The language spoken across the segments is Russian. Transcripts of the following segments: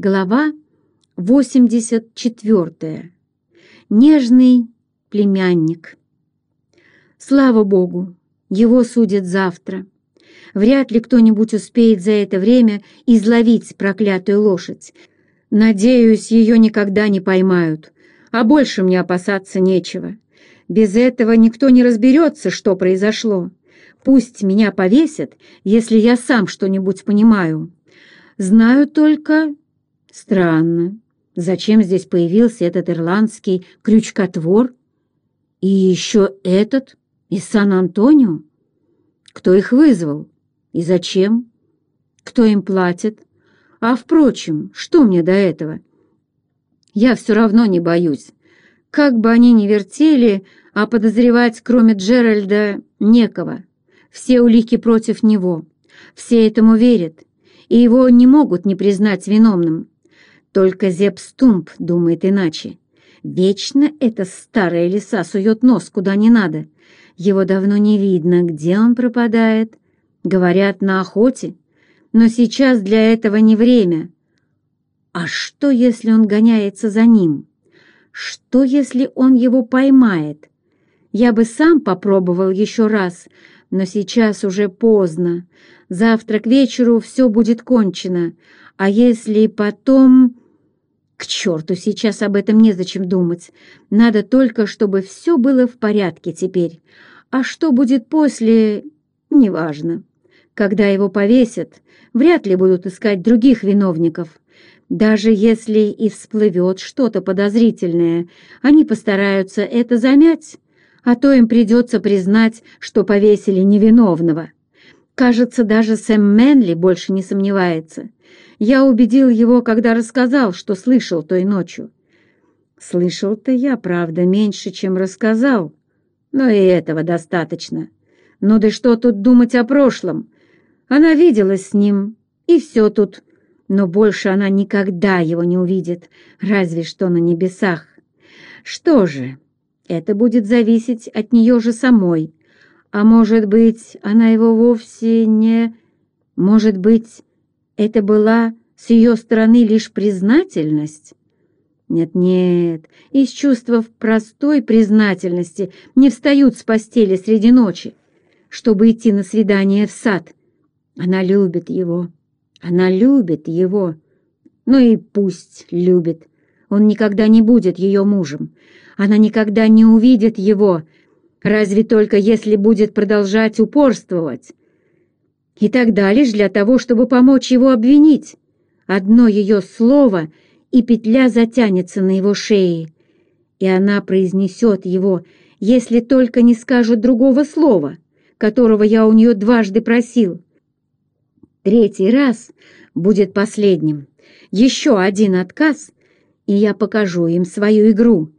Глава 84. Нежный племянник. Слава Богу, его судят завтра. Вряд ли кто-нибудь успеет за это время изловить проклятую лошадь. Надеюсь, ее никогда не поймают, а больше мне опасаться нечего. Без этого никто не разберется, что произошло. Пусть меня повесят, если я сам что-нибудь понимаю. Знаю только, Странно. Зачем здесь появился этот ирландский крючкотвор? И еще этот из Сан-Антонио? Кто их вызвал? И зачем? Кто им платит? А, впрочем, что мне до этого? Я все равно не боюсь. Как бы они ни вертели, а подозревать, кроме Джеральда, некого. Все улики против него. Все этому верят, и его не могут не признать виновным. Только Зепстумп думает иначе. Вечно эта старая лиса сует нос куда не надо. Его давно не видно, где он пропадает. Говорят, на охоте. Но сейчас для этого не время. А что, если он гоняется за ним? Что, если он его поймает? Я бы сам попробовал еще раз, но сейчас уже поздно. Завтра к вечеру все будет кончено. А если потом... К черту, сейчас об этом незачем думать. Надо только, чтобы все было в порядке теперь. А что будет после, неважно. Когда его повесят, вряд ли будут искать других виновников. Даже если и всплывет что-то подозрительное, они постараются это замять, а то им придется признать, что повесили невиновного. Кажется, даже Сэм Мэнли больше не сомневается. Я убедил его, когда рассказал, что слышал той ночью. Слышал-то я, правда, меньше, чем рассказал, но и этого достаточно. Ну да что тут думать о прошлом? Она виделась с ним, и все тут. Но больше она никогда его не увидит, разве что на небесах. Что же, это будет зависеть от нее же самой. А может быть, она его вовсе не... Может быть, это была с ее стороны лишь признательность? Нет-нет, из чувства простой признательности не встают с постели среди ночи, чтобы идти на свидание в сад. Она любит его, она любит его. Ну и пусть любит. Он никогда не будет ее мужем. Она никогда не увидит его, разве только если будет продолжать упорствовать. И тогда лишь для того, чтобы помочь его обвинить. Одно ее слово, и петля затянется на его шее, и она произнесет его, если только не скажет другого слова, которого я у нее дважды просил. Третий раз будет последним. Еще один отказ, и я покажу им свою игру.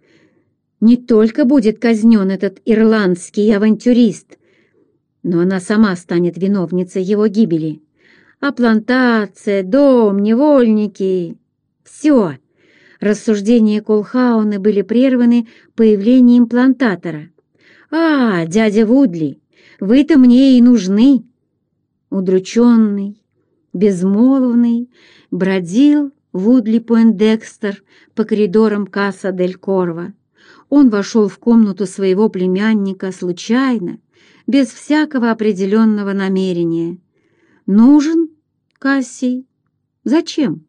Не только будет казнен этот ирландский авантюрист, но она сама станет виновницей его гибели. А плантация, дом, невольники — все. Рассуждения Колхауна были прерваны появлением плантатора. «А, дядя Вудли, вы-то мне и нужны!» Удрученный, безмолвный, бродил Вудли Пуэндекстер по коридорам Касса Дель Корво. Он вошел в комнату своего племянника случайно, без всякого определенного намерения. Нужен Кассий? Зачем?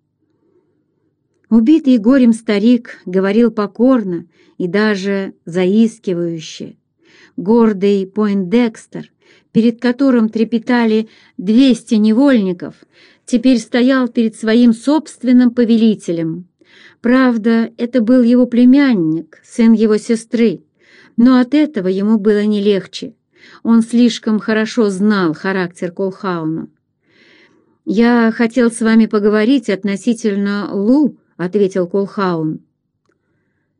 Убитый горем старик говорил покорно и даже заискивающе. Гордый Пойндекстер, перед которым трепетали двести невольников, теперь стоял перед своим собственным повелителем. Правда, это был его племянник, сын его сестры, но от этого ему было не легче. Он слишком хорошо знал характер Колхауна. «Я хотел с вами поговорить относительно Лу», — ответил Колхаун.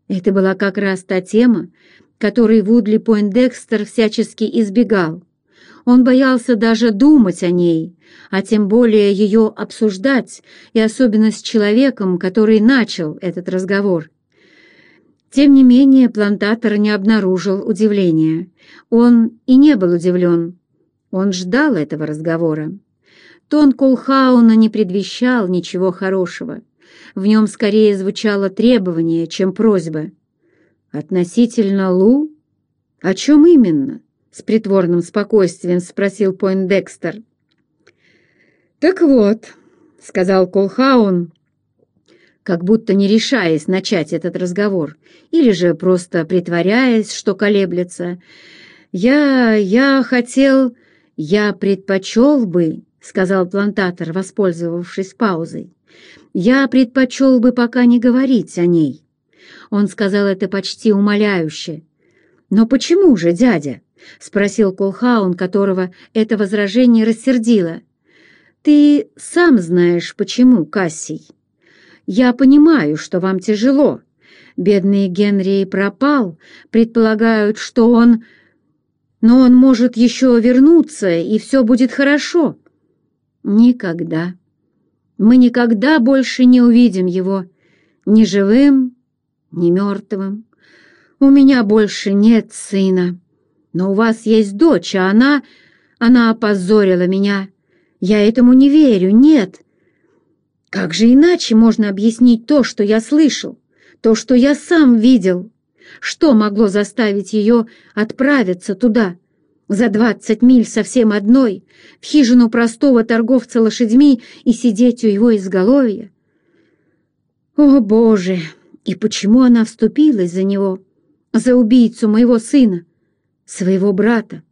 Это была как раз та тема, которой Вудли Пойндекстер всячески избегал. Он боялся даже думать о ней, а тем более ее обсуждать, и особенно с человеком, который начал этот разговор. Тем не менее, плантатор не обнаружил удивления. Он и не был удивлен. Он ждал этого разговора. Тон Колхауна не предвещал ничего хорошего. В нем скорее звучало требование, чем просьба. «Относительно Лу? О чем именно?» — с притворным спокойствием спросил Пойндекстер. «Так вот», — сказал Колхаун, как будто не решаясь начать этот разговор, или же просто притворяясь, что колеблется, «я... я хотел... я предпочел бы...» — сказал плантатор, воспользовавшись паузой. «Я предпочел бы пока не говорить о ней». Он сказал это почти умоляюще. «Но почему же, дядя?» — спросил Колхаун, которого это возражение рассердило. «Ты сам знаешь, почему, Кассий. Я понимаю, что вам тяжело. Бедный Генри пропал, предполагают, что он... Но он может еще вернуться, и все будет хорошо». Никогда. Мы никогда больше не увидим его ни живым, ни мертвым. У меня больше нет сына, но у вас есть дочь, а она... Она опозорила меня. Я этому не верю, нет. Как же иначе можно объяснить то, что я слышал, то, что я сам видел? Что могло заставить ее отправиться туда, за двадцать миль совсем одной, в хижину простого торговца лошадьми и сидеть у его изголовья. О, Боже! И почему она вступилась за него, за убийцу моего сына, своего брата?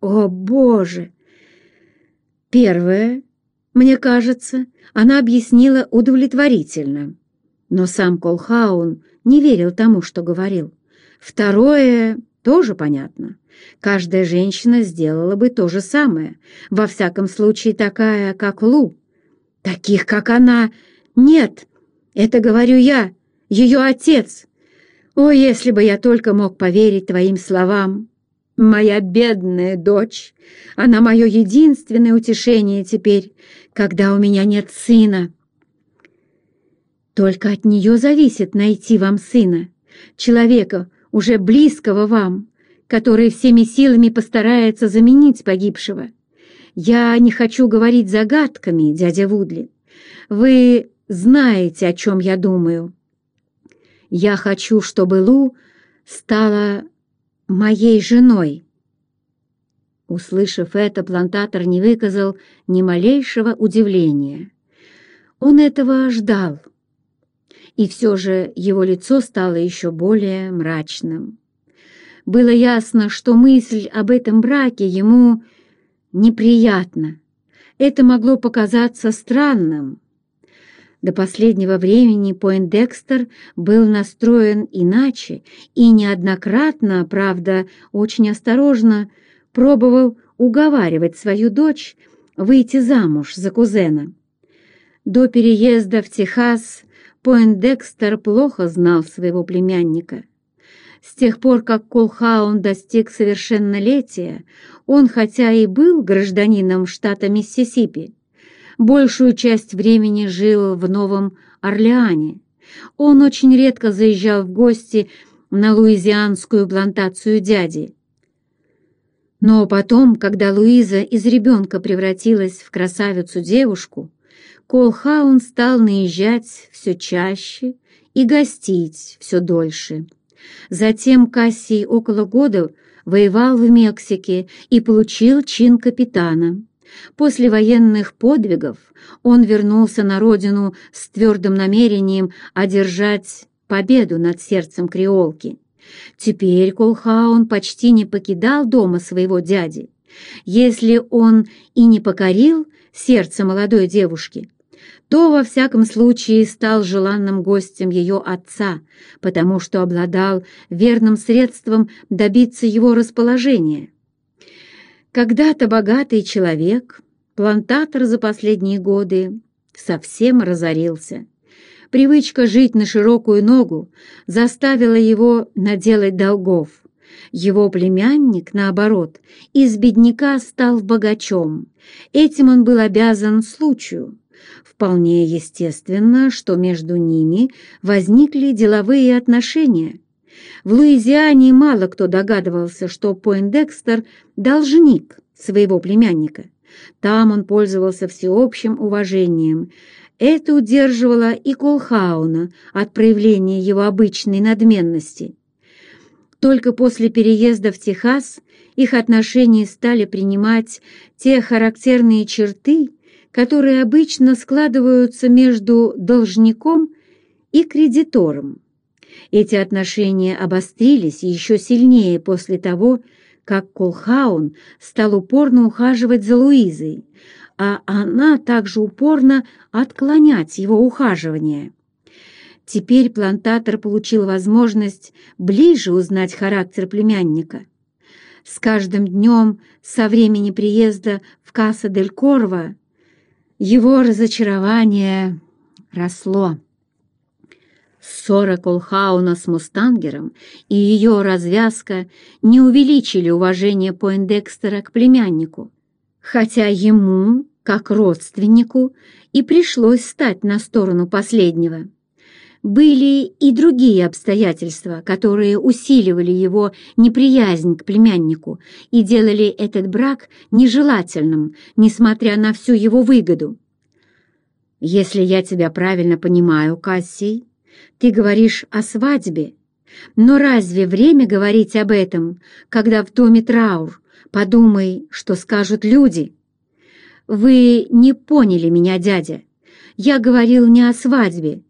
О, Боже! Первое, мне кажется, она объяснила удовлетворительно, но сам Колхаун не верил тому, что говорил. Второе тоже понятно. Каждая женщина сделала бы то же самое, во всяком случае такая, как Лу. Таких, как она, нет. Это говорю я, ее отец. О, если бы я только мог поверить твоим словам. Моя бедная дочь, она мое единственное утешение теперь, когда у меня нет сына. Только от нее зависит найти вам сына, человека, уже близкого вам, который всеми силами постарается заменить погибшего. Я не хочу говорить загадками, дядя Вудли. Вы знаете, о чем я думаю. Я хочу, чтобы Лу стала моей женой. Услышав это, плантатор не выказал ни малейшего удивления. Он этого ждал. И все же его лицо стало еще более мрачным. Было ясно, что мысль об этом браке ему неприятна. Это могло показаться странным. До последнего времени Пойндекстер был настроен иначе и неоднократно, правда, очень осторожно, пробовал уговаривать свою дочь выйти замуж за кузена. До переезда в Техас Пойндекстер плохо знал своего племянника. С тех пор, как Колхаун достиг совершеннолетия, он хотя и был гражданином штата Миссисипи, большую часть времени жил в Новом Орлеане. Он очень редко заезжал в гости на луизианскую плантацию дяди. Но потом, когда Луиза из ребенка превратилась в красавицу-девушку, Колхаун стал наезжать все чаще и гостить все дольше. Затем Кассий около года воевал в Мексике и получил чин капитана. После военных подвигов он вернулся на родину с твердым намерением одержать победу над сердцем креолки. Теперь Колхаун почти не покидал дома своего дяди. Если он и не покорил сердце молодой девушки, то во всяком случае стал желанным гостем ее отца, потому что обладал верным средством добиться его расположения. Когда-то богатый человек, плантатор за последние годы, совсем разорился. Привычка жить на широкую ногу заставила его наделать долгов. Его племянник, наоборот, из бедняка стал богачом. Этим он был обязан случаю. Вполне естественно, что между ними возникли деловые отношения. В Луизиане мало кто догадывался, что Пойндекстер – должник своего племянника. Там он пользовался всеобщим уважением. Это удерживало и Колхауна от проявления его обычной надменности. Только после переезда в Техас их отношения стали принимать те характерные черты, которые обычно складываются между должником и кредитором. Эти отношения обострились еще сильнее после того, как Колхаун стал упорно ухаживать за Луизой, а она также упорно отклонять его ухаживание. Теперь плантатор получил возможность ближе узнать характер племянника. С каждым днем со времени приезда в Касса-дель-Корво его разочарование росло. Ссора Колхауна с Мустангером и ее развязка не увеличили уважение Пойндекстера к племяннику, хотя ему, как родственнику, и пришлось стать на сторону последнего. Были и другие обстоятельства, которые усиливали его неприязнь к племяннику и делали этот брак нежелательным, несмотря на всю его выгоду. «Если я тебя правильно понимаю, Кассий, ты говоришь о свадьбе, но разве время говорить об этом, когда в доме траур? Подумай, что скажут люди». «Вы не поняли меня, дядя. Я говорил не о свадьбе,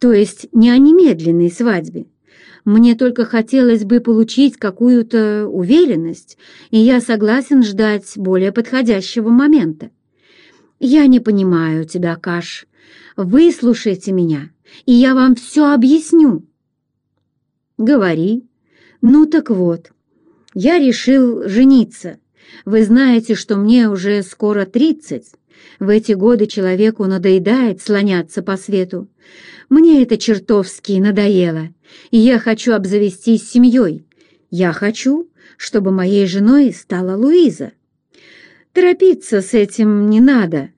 то есть не о немедленной свадьбе. Мне только хотелось бы получить какую-то уверенность, и я согласен ждать более подходящего момента. Я не понимаю тебя, Каш. Выслушайте меня, и я вам все объясню. Говори. Ну так вот, я решил жениться. Вы знаете, что мне уже скоро тридцать. В эти годы человеку надоедает слоняться по свету. Мне это чертовски надоело, и я хочу обзавестись семьей. Я хочу, чтобы моей женой стала Луиза. Торопиться с этим не надо.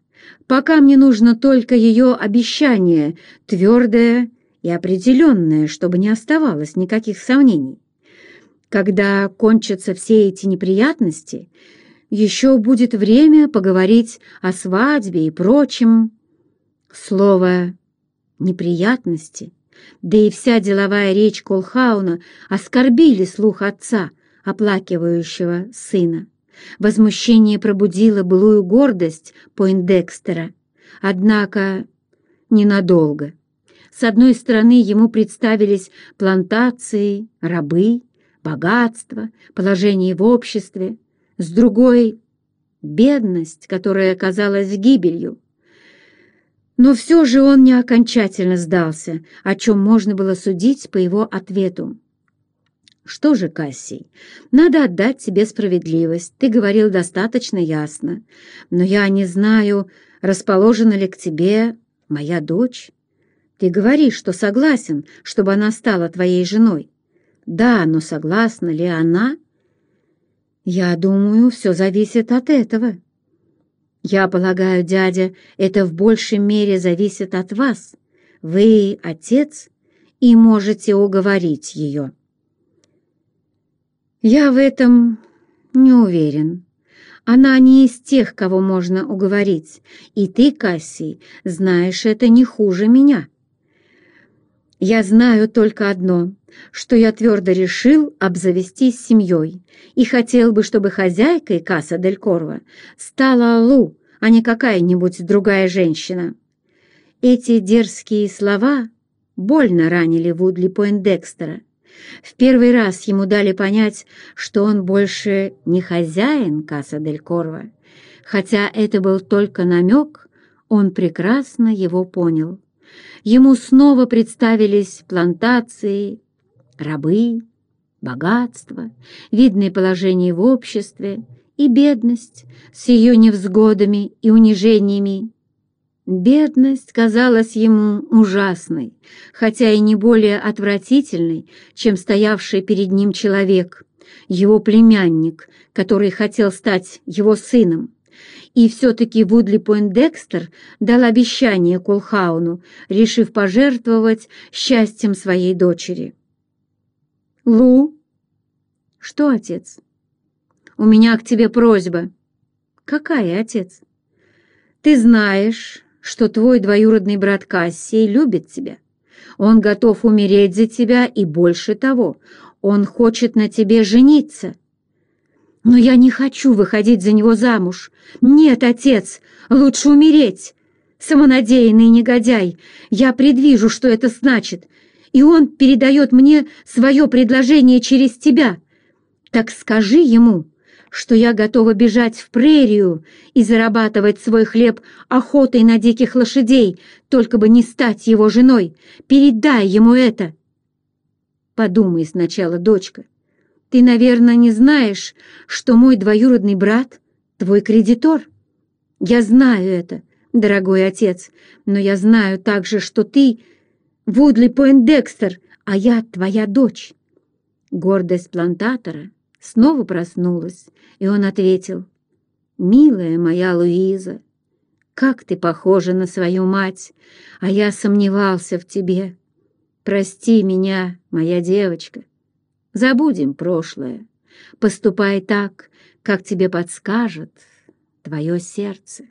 Пока мне нужно только ее обещание, твердое и определенное, чтобы не оставалось никаких сомнений. Когда кончатся все эти неприятности, еще будет время поговорить о свадьбе и прочем. Слово «неприятности», да и вся деловая речь Колхауна оскорбили слух отца, оплакивающего сына. Возмущение пробудило былую гордость Пойндекстера, однако ненадолго. С одной стороны ему представились плантации, рабы, богатство, положение в обществе, с другой — бедность, которая казалась гибелью. Но все же он не окончательно сдался, о чем можно было судить по его ответу. «Что же, Кассий, надо отдать тебе справедливость. Ты говорил достаточно ясно. Но я не знаю, расположена ли к тебе моя дочь. Ты говоришь, что согласен, чтобы она стала твоей женой. Да, но согласна ли она?» «Я думаю, все зависит от этого». «Я полагаю, дядя, это в большей мере зависит от вас. Вы отец и можете уговорить ее». «Я в этом не уверен. Она не из тех, кого можно уговорить, и ты, Кассий, знаешь это не хуже меня». Я знаю только одно, что я твердо решил обзавестись семьей и хотел бы, чтобы хозяйкой Касса Дель Корво стала Лу, а не какая-нибудь другая женщина. Эти дерзкие слова больно ранили Вудли Пойндекстера. В первый раз ему дали понять, что он больше не хозяин Касса Дель Корво. Хотя это был только намек, он прекрасно его понял ему снова представились плантации, рабы, богатство, видное положение в обществе и бедность с ее невзгодами и унижениями. Бедность казалась ему ужасной, хотя и не более отвратительной, чем стоявший перед ним человек, его племянник, который хотел стать его сыном. И все-таки Вудли Пойндекстер дал обещание Колхауну, решив пожертвовать счастьем своей дочери. «Лу?» «Что, отец?» «У меня к тебе просьба». «Какая, отец?» «Ты знаешь, что твой двоюродный брат Кассий любит тебя. Он готов умереть за тебя, и больше того, он хочет на тебе жениться. Но я не хочу выходить за него замуж. Нет, отец, лучше умереть. Самонадеянный негодяй, я предвижу, что это значит, и он передает мне свое предложение через тебя. Так скажи ему, что я готова бежать в прерию и зарабатывать свой хлеб охотой на диких лошадей, только бы не стать его женой. Передай ему это. Подумай сначала, дочка. Ты, наверное, не знаешь, что мой двоюродный брат — твой кредитор. Я знаю это, дорогой отец, но я знаю также, что ты Вудли Пойндекстер, а я твоя дочь. Гордость плантатора снова проснулась, и он ответил, «Милая моя Луиза, как ты похожа на свою мать, а я сомневался в тебе. Прости меня, моя девочка. Забудем прошлое. Поступай так, как тебе подскажет твое сердце».